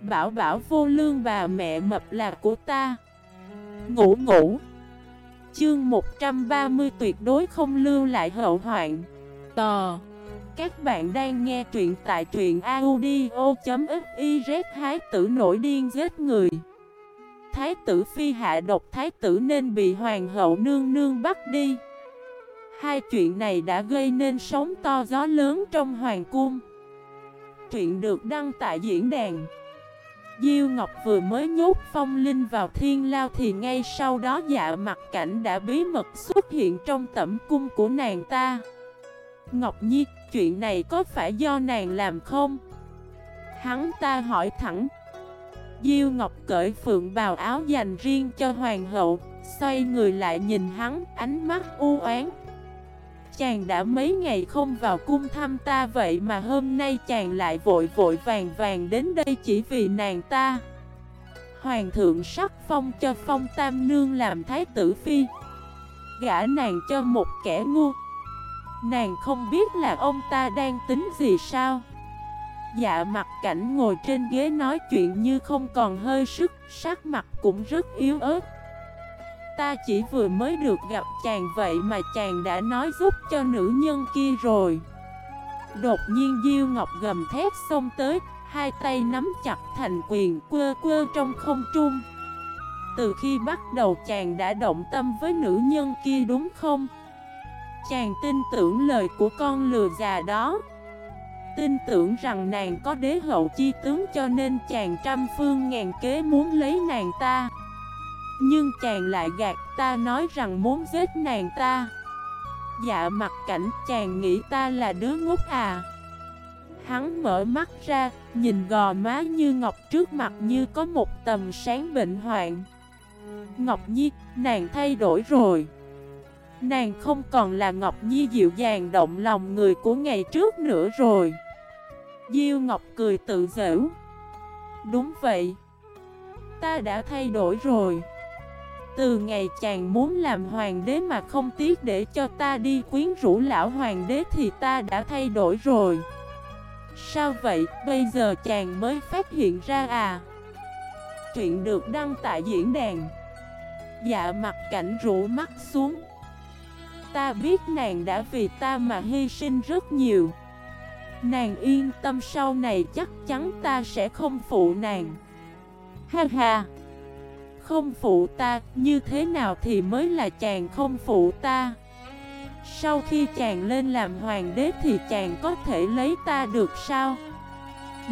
Bảo bảo vô lương bà mẹ mập là của ta. Ngủ ngủ. Chương 130 tuyệt đối không lưu lại hậu hoạn. Tò. Các bạn đang nghe truyện tại truyện audio.xyz Thái tử nổi điên giết người. Thái tử phi hạ độc. Thái tử nên bị hoàng hậu nương nương bắt đi. Hai chuyện này đã gây nên sóng to gió lớn trong hoàng cung. Truyện được đăng tại diễn đàn. Diêu Ngọc vừa mới nhốt phong linh vào thiên lao thì ngay sau đó dạ mặt cảnh đã bí mật xuất hiện trong tẩm cung của nàng ta. Ngọc Nhi, chuyện này có phải do nàng làm không? Hắn ta hỏi thẳng. Diêu Ngọc cởi phượng bào áo dành riêng cho hoàng hậu Xoay người lại nhìn hắn, ánh mắt u oán. Chàng đã mấy ngày không vào cung thăm ta vậy mà hôm nay chàng lại vội vội vàng vàng đến đây chỉ vì nàng ta. Hoàng thượng sắc phong cho phong tam nương làm thái tử phi Gã nàng cho một kẻ ngu. Nàng không biết là ông ta đang tính gì sao. Dạ mặt cảnh ngồi trên ghế nói chuyện như không còn hơi sức, Sắc mặt cũng rất yếu ớt. Ta chỉ vừa mới được gặp chàng vậy mà chàng đã nói giúp cho nữ nhân kia rồi. Đột nhiên Diêu Ngọc gầm thét xông tới, Hai tay nắm chặt thành quyền quơ quơ trong không trung. Từ khi bắt đầu chàng đã động tâm với nữ nhân kia đúng không? Chàng tin tưởng lời của con lừa già đó. Tin tưởng rằng nàng có đế hậu chi tướng cho nên chàng trăm phương ngàn kế muốn lấy nàng ta nhưng chàng lại gạt ta nói rằng muốn giết nàng ta. Dạ mặt cảnh chàng nghĩ ta là đứa ngốc à. Hắn mở mắt ra, nhìn gò má như ngọc trước mặt như có một tầm sáng bệnh hoạn. Ngọc Nhi, nàng thay đổi rồi. Nàng không còn là Ngọc Nhi dịu dàng động lòng người của ngày trước nữa rồi. Diêu Ngọc cười tự giễu. Đúng vậy. Ta đã thay đổi rồi từ ngày chàng muốn làm hoàng đế mà không tiếc để cho ta đi quyến rũ lão hoàng đế thì ta đã thay đổi rồi. Sao vậy, bây giờ chàng mới phát hiện ra à? Chuyện được đăng tại diễn đàn. Dạ mặt cảnh rũ mắt xuống. Ta biết nàng đã vì ta mà hy sinh rất nhiều. Nàng yên tâm sau này chắc chắn ta sẽ không phụ nàng. Ha ha! Không phụ ta, như thế nào thì mới là chàng không phụ ta? Sau khi chàng lên làm hoàng đế thì chàng có thể lấy ta được sao?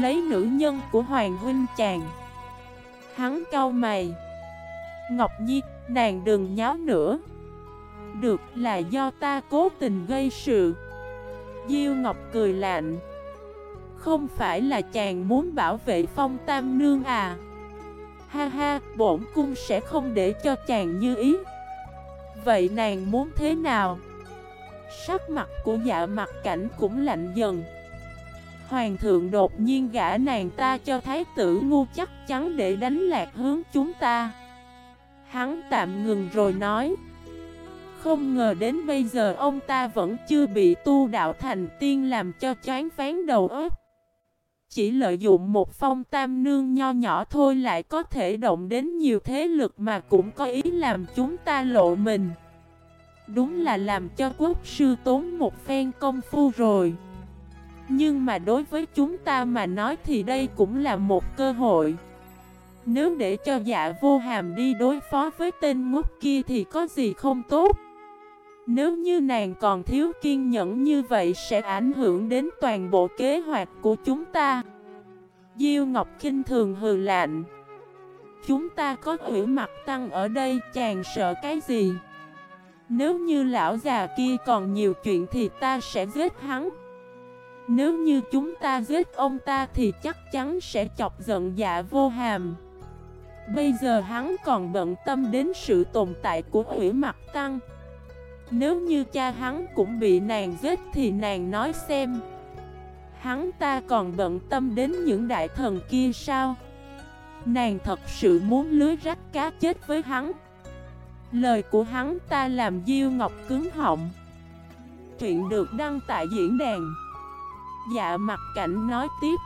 Lấy nữ nhân của hoàng huynh chàng. Hắn cau mày. Ngọc Nhi, nàng đừng nháo nữa. Được là do ta cố tình gây sự. Diêu Ngọc cười lạnh. Không phải là chàng muốn bảo vệ phong tam nương à? Ha ha, bổn cung sẽ không để cho chàng như ý. Vậy nàng muốn thế nào? Sắc mặt của dạ mặt cảnh cũng lạnh dần. Hoàng thượng đột nhiên gã nàng ta cho thái tử ngu chắc chắn để đánh lạc hướng chúng ta. Hắn tạm ngừng rồi nói Không ngờ đến bây giờ ông ta vẫn chưa bị tu đạo thành tiên làm cho chán phán đầu óc chỉ lợi dụng một phong tam nương nho nhỏ thôi lại có thể động đến nhiều thế lực mà cũng có ý làm chúng ta lộ mình. Đúng là làm cho quốc sư tốn một phen công phu rồi. Nhưng mà đối với chúng ta mà nói thì đây cũng là một cơ hội. Nếu để cho dạ vô hàm đi đối phó với tên ngốc kia thì có gì không tốt. Nếu như nàng còn thiếu kiên nhẫn như vậy sẽ ảnh hưởng đến toàn bộ kế hoạch của chúng ta. Diêu Ngọc Kinh thường hừ lạnh. Chúng ta có hủy mặt tăng ở đây, chàng sợ cái gì? Nếu như lão già kia còn nhiều chuyện thì ta sẽ giết hắn. Nếu như chúng ta giết ông ta thì chắc chắn sẽ chọc giận dạ vô hàm. Bây giờ hắn còn bận tâm đến sự tồn tại của hủy mặt tăng nếu như cha hắn cũng bị nàng giết thì nàng nói xem. Hắn ta còn bận tâm đến những đại thần kia sao? Nàng thật sự muốn lưới rách cá chết với hắn. Lời của hắn ta làm Diêu Ngọc cứng họng. Chuyện được đăng tại diễn đàn. Dạ mặt cảnh nói tiếp.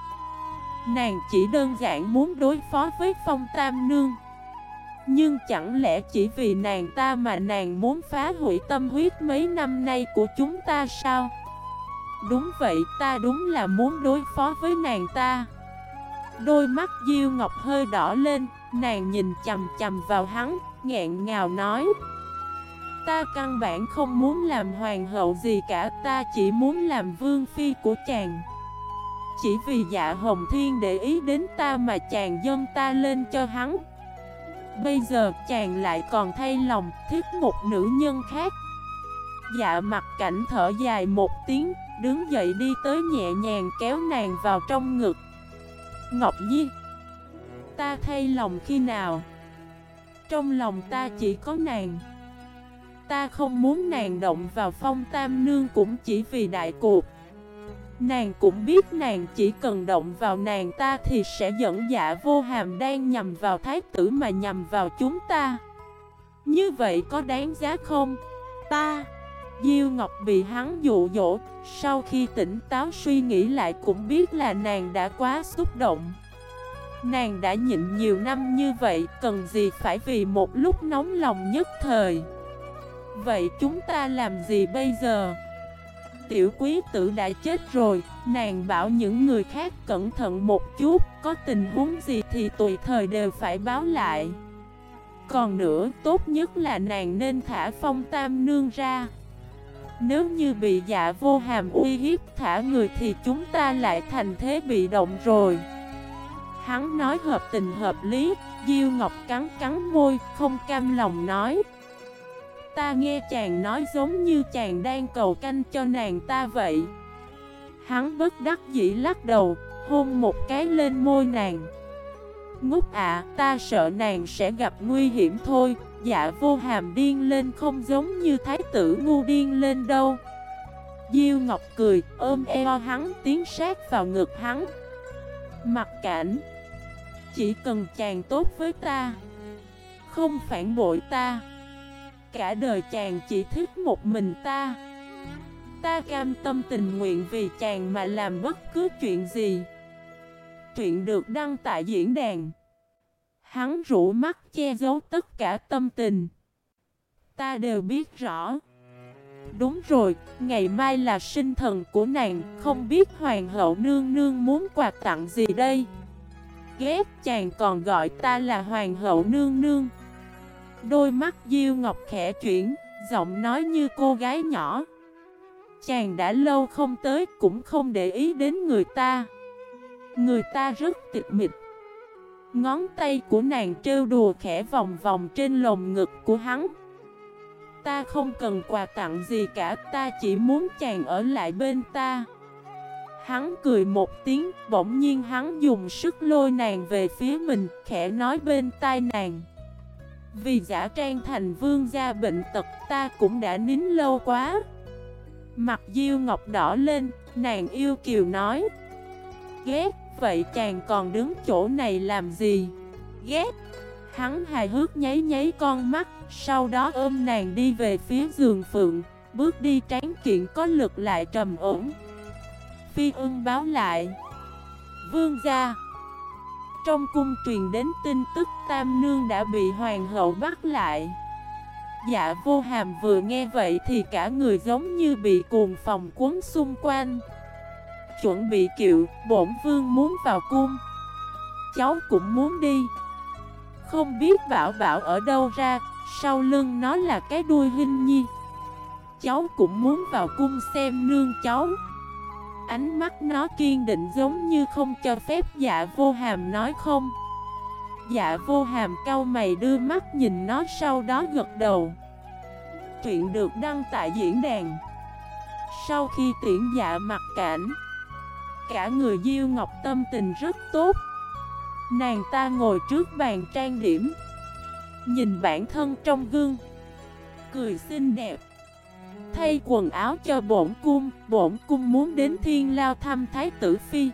Nàng chỉ đơn giản muốn đối phó với phong tam nương. Nhưng chẳng lẽ chỉ vì nàng ta mà nàng muốn phá hủy tâm huyết mấy năm nay của chúng ta sao? Đúng vậy, ta đúng là muốn đối phó với nàng ta. Đôi mắt Diêu Ngọc hơi đỏ lên, Nàng nhìn chầm chầm vào hắn, nghẹn ngào nói. Ta căn bản không muốn làm hoàng hậu gì cả, Ta chỉ muốn làm vương phi của chàng. Chỉ vì dạ hồng thiên để ý đến ta mà chàng dâng ta lên cho hắn. Bây giờ chàng lại còn thay lòng thích một nữ nhân khác. Dạ mặt cảnh thở dài một tiếng, Đứng dậy đi tới nhẹ nhàng kéo nàng vào trong ngực. Ngọc Nhi, Ta thay lòng khi nào? Trong lòng ta chỉ có nàng. Ta không muốn nàng động vào phong tam nương cũng chỉ vì đại cuộc. Nàng cũng biết nàng chỉ cần động vào nàng ta thì sẽ dẫn dạ vô hàm đang nhằm vào thái tử mà nhằm vào chúng ta Như vậy có đáng giá không? Ta, Diêu Ngọc bị hắn dụ dỗ, Sau khi tỉnh táo suy nghĩ lại cũng biết là nàng đã quá xúc động Nàng đã nhịn nhiều năm như vậy, Cần gì phải vì một lúc nóng lòng nhất thời Vậy chúng ta làm gì bây giờ? Tiểu quý tử đã chết rồi, Nàng bảo những người khác cẩn thận một chút, Có tình huống gì thì tùy thời đều phải báo lại. Còn nữa, tốt nhất là nàng nên thả phong tam nương ra. Nếu như bị dạ vô hàm uy hiếp thả người thì chúng ta lại thành thế bị động rồi. Hắn nói hợp tình hợp lý, Diêu Ngọc cắn cắn môi, không cam lòng nói. Ta nghe chàng nói giống như chàng đang cầu canh cho nàng ta vậy. Hắn bất đắc dĩ lắc đầu, Hôn một cái lên môi nàng. Ngốc ạ, ta sợ nàng sẽ gặp nguy hiểm thôi. Dạ vô hàm điên lên không giống như thái tử ngu điên lên đâu. Diêu Ngọc cười, ôm eo hắn, tiến sát vào ngực hắn. Mặt cảnh, Chỉ cần chàng tốt với ta, Không phản bội ta. Cả đời chàng chỉ thích một mình ta. Ta cam tâm tình nguyện vì chàng mà làm bất cứ chuyện gì. Chuyện được đăng tại diễn đàn. Hắn rủ mắt che giấu tất cả tâm tình. Ta đều biết rõ. Đúng rồi, ngày mai là sinh thần của nàng Không biết hoàng hậu nương nương muốn quà tặng gì đây? Ghét chàng còn gọi ta là hoàng hậu nương nương. Đôi mắt Diêu Ngọc khẽ chuyển, giọng nói như cô gái nhỏ. Chàng đã lâu không tới cũng không để ý đến người ta. Người ta rất tịch mịch. Ngón tay của nàng trêu đùa khẽ vòng vòng trên lồng ngực của hắn. Ta không cần quà tặng gì cả, ta chỉ muốn chàng ở lại bên ta. Hắn cười một tiếng, bỗng nhiên hắn dùng sức lôi nàng về phía mình, khẽ nói bên tai nàng. Vì giả trang thành vương gia bệnh tật ta cũng đã nín lâu quá. Mặt diêu ngọc đỏ lên, nàng yêu kiều nói. Ghét, vậy chàng còn đứng chỗ này làm gì? Ghét. Hắn hài hước nháy nháy con mắt Sau đó ôm nàng đi về phía giường phượng Bước đi tráng kiện có lực lại trầm ổn. Phi ưng báo lại. Vương gia trong cung truyền đến tin tức Tam Nương đã bị hoàng hậu bắt lại. Dạ vô hàm vừa nghe vậy thì cả người giống như bị cuồng phòng cuốn xung quanh. Chuẩn bị kiệu, bổn vương muốn vào cung. Cháu cũng muốn đi. Không biết bảo bảo ở đâu ra Sau lưng nó là cái đuôi hình nhi. Cháu cũng muốn vào cung xem nương cháu. Ánh mắt nó kiên định giống như không cho phép dạ vô hàm nói không. Dạ vô hàm cau mày đưa mắt nhìn nó sau đó gật đầu. Chuyện được đăng tại diễn đàn. Sau khi tiễn dạ mặt cảnh, Cả người Diêu Ngọc tâm tình rất tốt. Nàng ta ngồi trước bàn trang điểm, Nhìn bản thân trong gương, Cười xinh đẹp thay quần áo cho bổn cung, bổn cung muốn đến thiên lao thăm thái tử phi.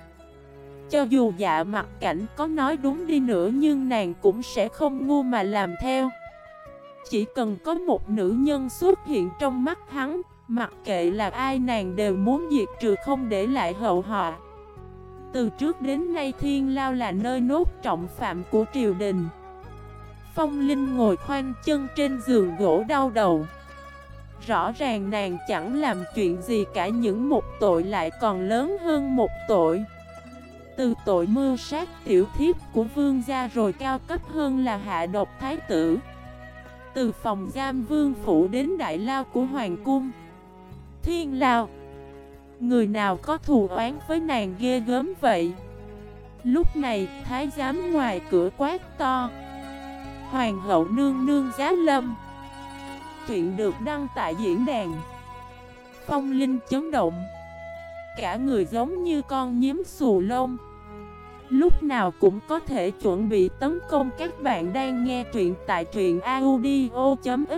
Cho dù dạ mặt cảnh có nói đúng đi nữa nhưng nàng cũng sẽ không ngu mà làm theo. Chỉ cần có một nữ nhân xuất hiện trong mắt hắn, mặc kệ là ai nàng đều muốn diệt trừ không để lại hậu họa. Từ trước đến nay Thiên Lao là nơi nốt trọng phạm của triều đình Phong Linh ngồi khoanh chân trên giường gỗ đau đầu Rõ ràng nàng chẳng làm chuyện gì cả, những một tội lại còn lớn hơn một tội. Từ tội mưu sát tiểu thiếp của vương gia rồi cao cấp hơn là hạ độc thái tử. Từ phòng giam vương phủ đến đại lao của hoàng cung. Thiên lao. Người nào có thù oán với nàng ghê gớm vậy? Lúc này, thái giám ngoài cửa quát to. Hoàng hậu nương nương giá lâm. Chuyện được đăng tại diễn đàn. Phong Linh chấn động. Cả người giống như con nhím xù lông. Lúc nào cũng có thể chuẩn bị tấn công các bạn đang nghe truyện tại truyện audio.fif